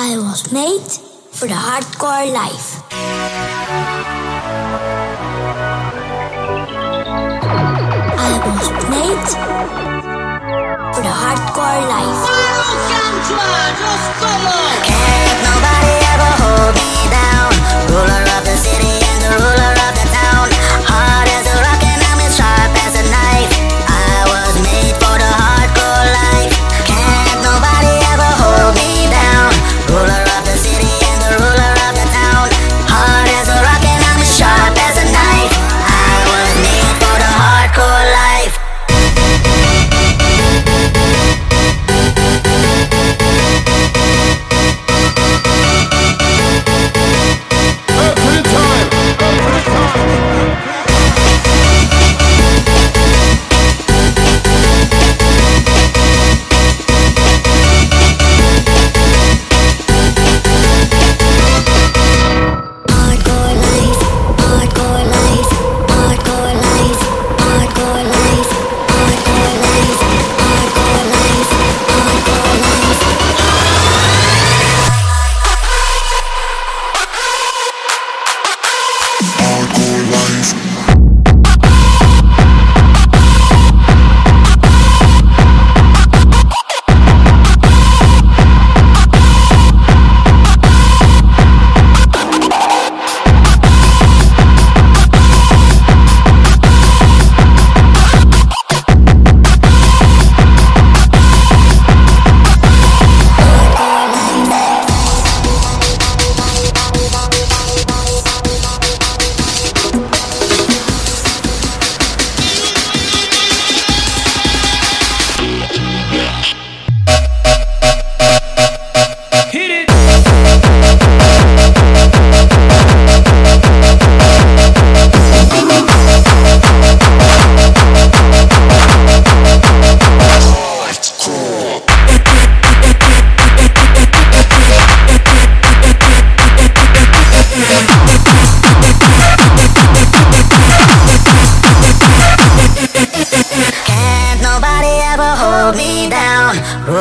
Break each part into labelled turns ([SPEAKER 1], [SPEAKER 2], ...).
[SPEAKER 1] I was made for the hardcore life. I was made for the hardcore life.
[SPEAKER 2] Can't nobody ever hold me down.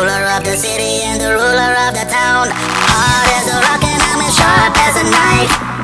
[SPEAKER 2] ruler of the city and the ruler of the town. Hard as a rock and I'm as sharp as a knife.